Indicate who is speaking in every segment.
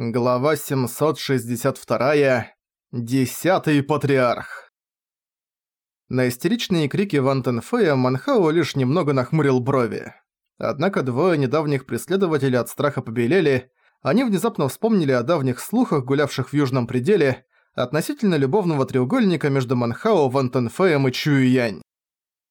Speaker 1: Глава 762. Десятый патриарх. На истеричные крики Ван Тенфея Манхао лишь немного нахмурил брови. Однако двое недавних преследователей от страха побелели, они внезапно вспомнили о давних слухах, гулявших в Южном пределе, относительно любовного треугольника между Манхао, Ван Тенфеем и Чуюянь.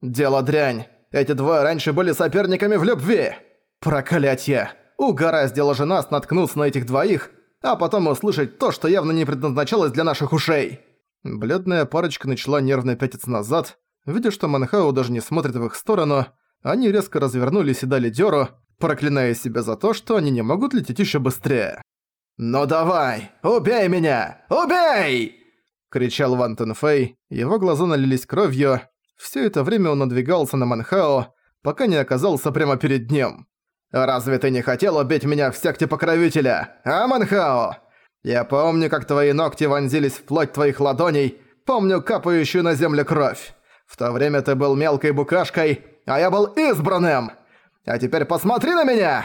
Speaker 1: «Дело дрянь! Эти двое раньше были соперниками в любви! Проклятье! Угораздило же нас наткнуться на этих двоих, а потом услышать то, что явно не предназначалось для наших ушей!» Бледная парочка начала нервно пятиться назад. Видя, что Манхау даже не смотрит в их сторону, они резко развернулись и дали дёру, проклиная себя за то, что они не могут лететь ещё быстрее. «Ну давай, убей меня! Убей!» — кричал Ван Тенфэй, его глаза налились кровью. Всё это время он надвигался на Манхао, пока не оказался прямо перед ним. «Разве ты не хотел убить меня в секте покровителя, а, Манхао? Я помню, как твои ногти вонзились в плоть твоих ладоней, помню капающую на землю кровь. В то время ты был мелкой букашкой, а я был избранным. А теперь посмотри на меня!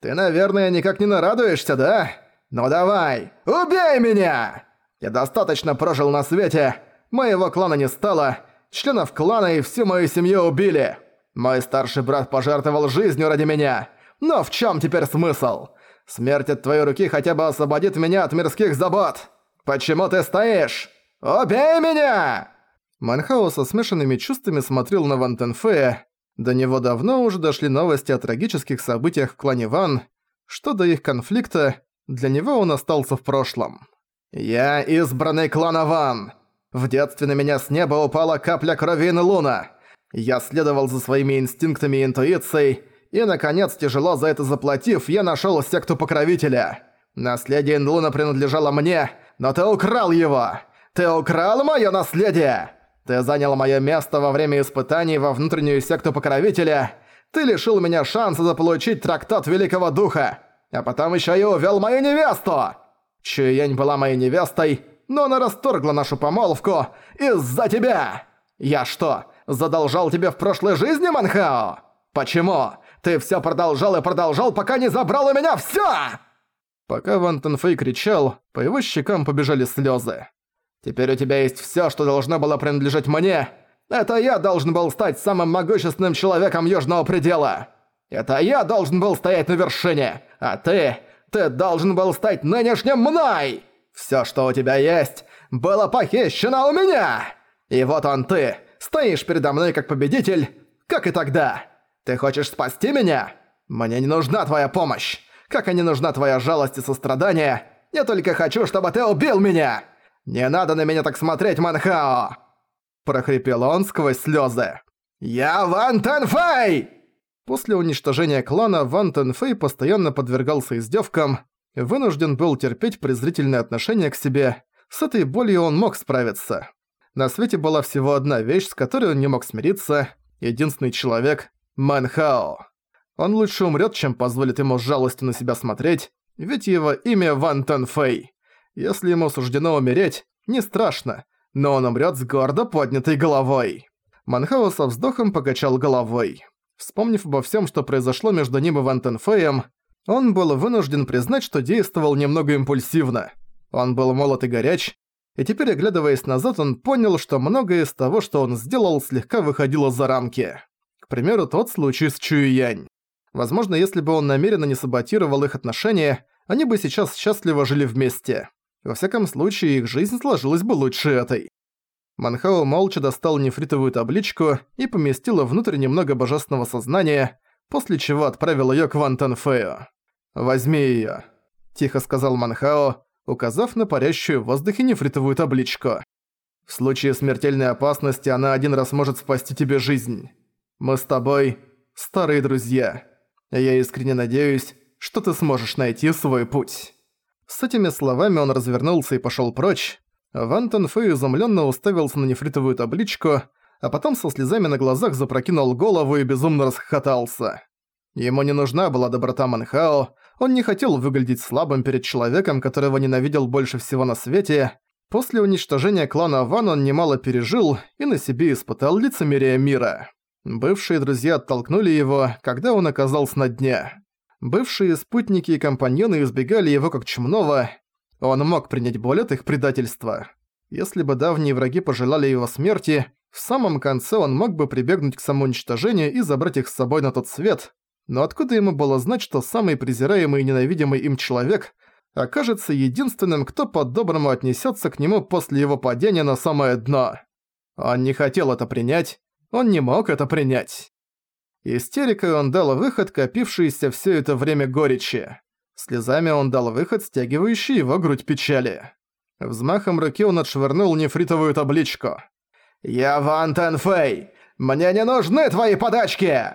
Speaker 1: Ты, наверное, никак не нарадуешься, да? Ну давай, убей меня! Я достаточно прожил на свете, моего клана не стало, членов клана и всю мою семью убили. Мой старший брат пожертвовал жизнью ради меня». Но в чем теперь смысл? Смерть от твоей руки хотя бы освободит меня от мирских забот. Почему ты стоишь? Убей меня!» Манхао со смешанными чувствами смотрел на Ван Тенфея. До него давно уже дошли новости о трагических событиях в клане Ван. Что до их конфликта, для него он остался в прошлом. «Я избранный клана Ван. В детстве на меня с неба упала капля крови Луна. Я следовал за своими инстинктами и интуицией, и, наконец, тяжело за это заплатив, я нашёл секту Покровителя. Наследие Инлуна принадлежало мне, но ты украл его! Ты украл моё наследие! Ты занял моё место во время испытаний во внутреннюю секту Покровителя. Ты лишил меня шанса заполучить трактат Великого Духа. А потом ещё и увёл мою невесту! Чуянь была моей невестой, но она расторгла нашу помолвку из-за тебя! Я что, задолжал тебе в прошлой жизни, Манхао? Почему? Ты все продолжал и продолжал, пока не забрал у меня все! Пока Ван Тенфэй кричал, по его щекам побежали слезы. «Теперь у тебя есть все, что должно было принадлежать мне. Это я должен был стать самым могущественным человеком Южного Предела. Это я должен был стоять на вершине, а ты... Ты должен был стать нынешним мной! Все, что у тебя есть, было похищено у меня! И вот он ты, стоишь передо мной как победитель, как и тогда!» Ты хочешь спасти меня? Мне не нужна твоя помощь. Как и не нужна твоя жалость и сострадание. Я только хочу, чтобы ты убил меня. Не надо на меня так смотреть, Манхао!» Прохрипел он сквозь слезы. «Я Ван Тенфэй!» После уничтожения клана Ван Тенфэй постоянно подвергался издевкам, вынужден был терпеть презрительное отношение к себе. С этой болью он мог справиться. На свете была всего одна вещь, с которой он не мог смириться. Единственный человек, Манхао. Он лучше умрет, чем позволит ему с жалостью на себя смотреть, ведь его имя Ван Тенфэй. Если ему суждено умереть, не страшно, но он умрет с гордо поднятой головой. Манхао со вздохом покачал головой. Вспомнив обо всем, что произошло между ним и Ван Тенфэем, он был вынужден признать, что действовал немного импульсивно. Он был молод и горяч, и теперь, оглядываясь назад, он понял, что многое из того, что он сделал, слегка выходило за рамки. К примеру, тот случай с Чуюянь. Возможно, если бы он намеренно не саботировал их отношения, они бы сейчас счастливо жили вместе. Во всяком случае, их жизнь сложилась бы лучше этой. Манхао молча достал нефритовую табличку и поместил внутрь немного божественного сознания, после чего отправил её к Ван Танфею. «Возьми её», – тихо сказал Манхао, указав на парящую в воздухе нефритовую табличку. «В случае смертельной опасности она один раз может спасти тебе жизнь. Мы с тобой старые друзья. Я искренне надеюсь, что ты сможешь найти свой путь». С этими словами он развернулся и пошёл прочь. Ван Фэй изумлённо уставился на нефритовую табличку, а потом со слезами на глазах запрокинул голову и безумно расхохотался. Ему не нужна была доброта Манхао, он не хотел выглядеть слабым перед человеком, которого ненавидел больше всего на свете. После уничтожения клана Ван он немало пережил и на себе испытал лицемерие мира. Бывшие друзья оттолкнули его, когда он оказался на дне. Бывшие спутники и компаньоны избегали его как чумного. Он мог принять боль от их предательства. Если бы давние враги пожелали его смерти, в самом конце он мог бы прибегнуть к самоуничтожению и забрать их с собой на тот свет, но откуда ему было знать, что самый презираемый и ненавидимый им человек окажется единственным, кто по-доброму отнесется к нему после его падения на самое дно? Он не хотел это принять, он не мог это принять. Истерикой он дал выход, копившийся все это время горечи. Слезами он дал выход, стягивающий его грудь печали. Взмахом руки он отшвырнул нефритовую табличку. «Я Ван Тенфэй! Мне не нужны твои подачки!»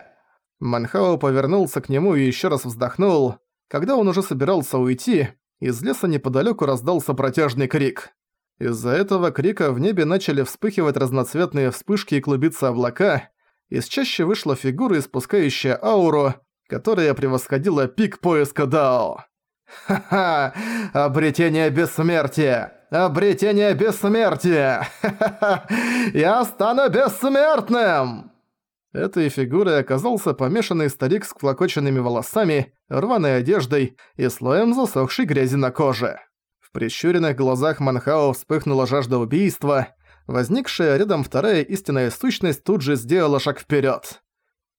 Speaker 1: Манхао повернулся к нему и еще раз вздохнул. Когда он уже собирался уйти, из леса неподалеку раздался протяжный крик. Из-за этого крика в небе начали вспыхивать разноцветные вспышки и клубиться облака, из чаще вышла фигура, испускающая ауру, которая превосходила пик поиска Дао. «Ха-ха! Обретение бессмертия! Обретение бессмертия! Ха-ха-ха! Я стану бессмертным!» Этой фигурой оказался помешанный старик с клокоченными волосами, рваной одеждой и слоем засохшей грязи на коже. Прищуренных глазах Манхао вспыхнула жажда убийства, Возникшая рядом вторая истинная сущность тут же сделала шаг вперед.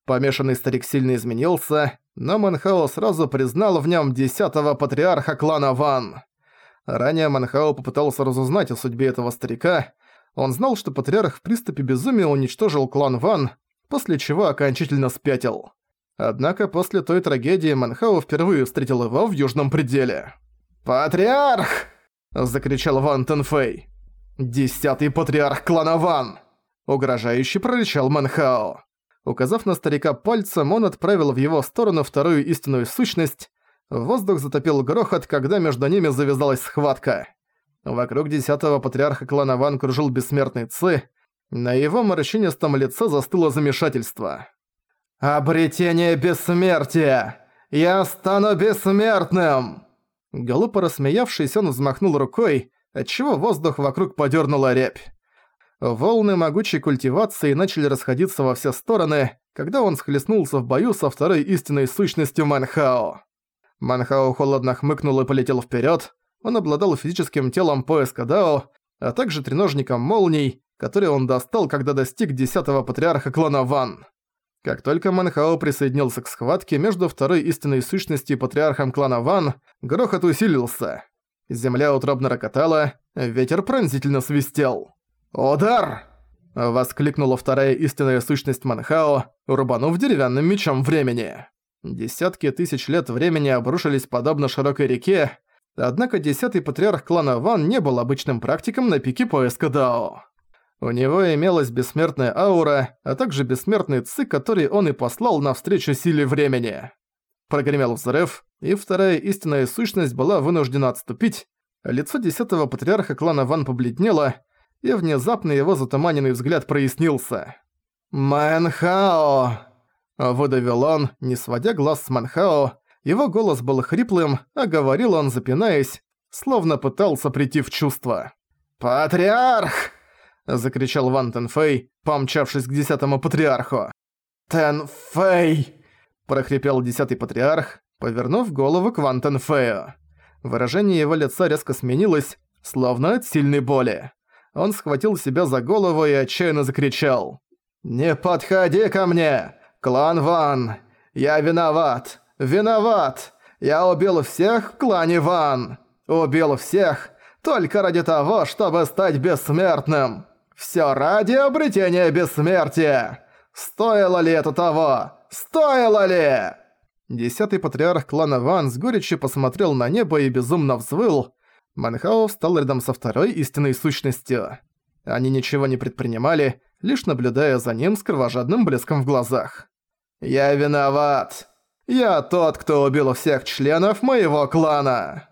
Speaker 1: Помешанный старик сильно изменился, но Манхао сразу признал в нем десятого патриарха клана Ван. Ранее Манхао попытался разузнать о судьбе этого старика. Он знал, что патриарх в приступе безумия уничтожил клан Ван, после чего окончательно спятил. Однако после той трагедии Манхао впервые встретил его в Южном пределе. «Патриарх!» – закричал Ван Тенфэй. «Десятый патриарх клана Ван!» Угрожающе прорычал Манхао. Указав на старика пальцем, он отправил в его сторону вторую истинную сущность. Воздух затопил грохот, когда между ними завязалась схватка. Вокруг десятого патриарха клана Ван кружил бессмертный Ци. На его морщинистом лице застыло замешательство. «Обретение бессмертия! Я стану бессмертным!» Глупо рассмеявшись, он взмахнул рукой, отчего воздух вокруг подёрнула рябь. Волны могучей культивации начали расходиться во все стороны, когда он схлестнулся в бою со второй истинной сущностью Манхао. Манхао холодно хмыкнул и полетел вперед. Он обладал физическим телом поиска Дао, а также треножником молний, который он достал, когда достиг десятого патриарха клана Ван. Как только Манхао присоединился к схватке между второй истинной сущностью и патриархом клана Ван, грохот усилился. Земля утробно рокотала, ветер пронзительно свистел. «Удар!» — воскликнула вторая истинная сущность Манхао, рубанув деревянным мечом времени. Десятки тысяч лет времени обрушились подобно широкой реке, однако десятый патриарх клана Ван не был обычным практиком на пике поиска Дао. У него имелась бессмертная аура, а также бессмертный ци, который он и послал навстречу силе времени. Прогремел взрыв, и вторая истинная сущность была вынуждена отступить. Лицо десятого патриарха клана Ван побледнело, и внезапно его затуманенный взгляд прояснился. «Манхао!» – выдавил он, не сводя глаз с Манхао. Его голос был хриплым, а говорил он, запинаясь, словно пытался прийти в чувство. «Патриарх!» – закричал Ван Тенфэй, помчавшись к десятому патриарху. «Тенфэй!» прохрипел десятый патриарх, повернув голову к Ван Тенфею. Выражение его лица резко сменилось, словно от сильной боли. Он схватил себя за голову и отчаянно закричал. «Не подходи ко мне! Клан Ван! Я виноват! Виноват! Я убил всех в клане Ван! Убил всех только ради того, чтобы стать бессмертным! Всё ради обретения бессмертия! Стоило ли это того? Стоило ли?» Десятый патриарх клана Ван с горечью посмотрел на небо и безумно взвыл. Манхао встал рядом со второй истинной сущностью. Они ничего не предпринимали, лишь наблюдая за ним с кровожадным блеском в глазах. «Я виноват! Я тот, кто убил всех членов моего клана!»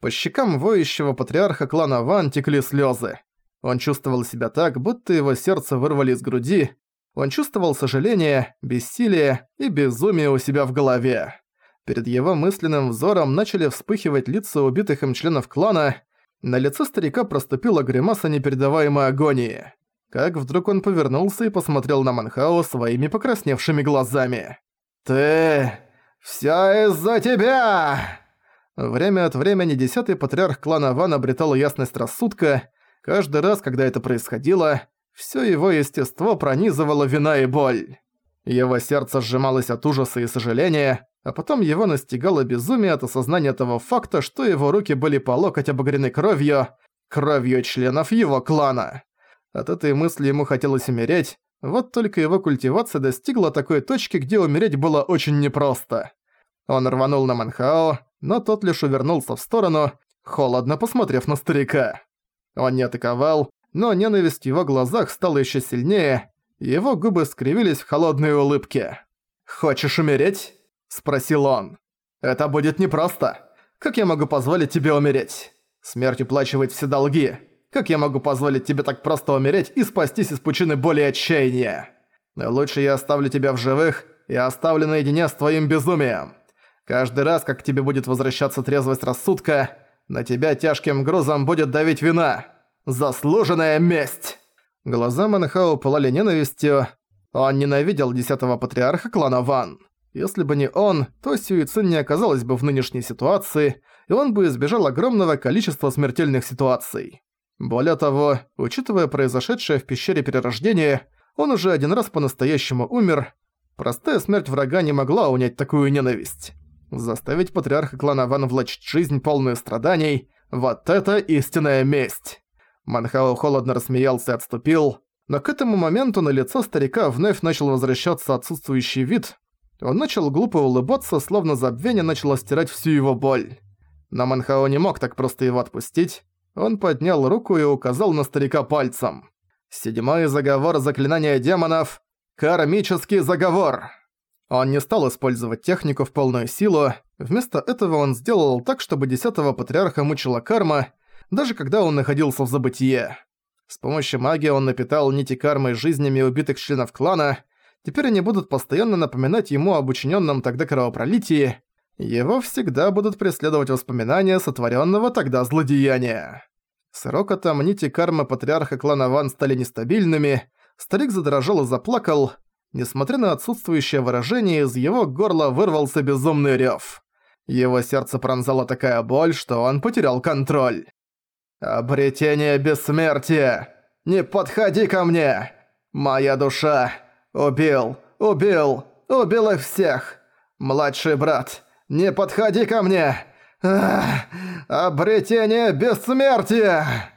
Speaker 1: По щекам воющего патриарха клана Ван текли слезы. Он чувствовал себя так, будто его сердце вырвали из груди, он чувствовал сожаление, бессилие и безумие у себя в голове. Перед его мысленным взором начали вспыхивать лица убитых им членов клана, на лице старика проступила гримаса непередаваемой агонии. Как вдруг он повернулся и посмотрел на Манхао своими покрасневшими глазами. «Ты... «Всё из-за тебя!» Время от времени десятый патриарх клана Ван обретал ясность рассудка. Каждый раз, когда это происходило, всё его естество пронизывало вина и боль. Его сердце сжималось от ужаса и сожаления, а потом его настигало безумие от осознания того факта, что его руки были по локоть обогрены кровью, кровью членов его клана. От этой мысли ему хотелось умереть, вот только его культивация достигла такой точки, где умереть было очень непросто. Он рванул на Манхао, но тот лишь увернулся в сторону, холодно посмотрев на старика. Он не атаковал, но ненависть в его глазах стала еще сильнее, его губы скривились в холодной улыбке. «Хочешь умереть?» – спросил он. «Это будет непросто. Как я могу позволить тебе умереть? Смерть уплачивает все долги. Как я могу позволить тебе так просто умереть и спастись из пучины боли и отчаяния? Лучше я оставлю тебя в живых и оставлю наедине с твоим безумием. Каждый раз, как к тебе будет возвращаться трезвость рассудка, на тебя тяжким грузом будет давить вина. Заслуженная месть!» Глаза Манхао пылали ненавистью. Он ненавидел десятого патриарха клана Ван. Если бы не он, то Сюицин не оказалась бы в нынешней ситуации, и он бы избежал огромного количества смертельных ситуаций. Более того, учитывая произошедшее в пещере перерождение, он уже один раз по-настоящему умер. Простая смерть врага не могла унять такую ненависть. Заставить патриарха клана Ван влачить жизнь полную страданий – вот это истинная месть. Манхао холодно рассмеялся и отступил, но к этому моменту на лицо старика вновь начал возвращаться отсутствующий вид. Он начал глупо улыбаться, словно забвение начало стирать всю его боль. Но Манхао не мог так просто его отпустить. Он поднял руку и указал на старика пальцем. «Седьмой заговор заклинания демонов – кармический заговор!» Он не стал использовать технику в полную силу, вместо этого он сделал так, чтобы десятого патриарха мучила карма, даже когда он находился в забытие. С помощью магии он напитал нити кармы жизнями убитых членов клана, теперь они будут постоянно напоминать ему об учиненном тогда кровопролитии, его всегда будут преследовать воспоминания сотворенного тогда злодеяния. С рокотом нити кармы патриарха клана Ван стали нестабильными, старик задрожал и заплакал. Несмотря на отсутствующее выражение, из его горла вырвался безумный рёв. Его сердце пронзала такая боль, что он потерял контроль. «Обретение бессмертия! Не подходи ко мне! Моя душа! Убил! Убил! Убил их всех! Младший брат! Не подходи ко мне! Ах, обретение бессмертия!»